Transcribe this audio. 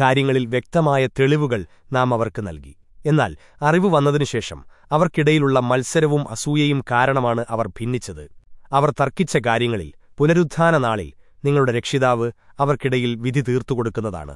കാര്യങ്ങളിൽ വ്യക്തമായ തെളിവുകൾ നാം അവർക്ക് നൽകി. എന്നാൽ അറിവ് വന്നതിനുശേഷം അവർക്കിടയിലുള്ള മത്സരവും അസൂയയും കാരണമാണ് അവർ ഭിന്നിച്ചത്. അവർ തർക്കിച്ച കാര്യങ്ങളിൽ പുനരുത്ഥാന നാളിൽ നിങ്ങളുടെ രക്ഷിതാവ് അവർക്കിടയിൽ വിധി തീർത്തുകൊടുക്കുന്നതാണ്.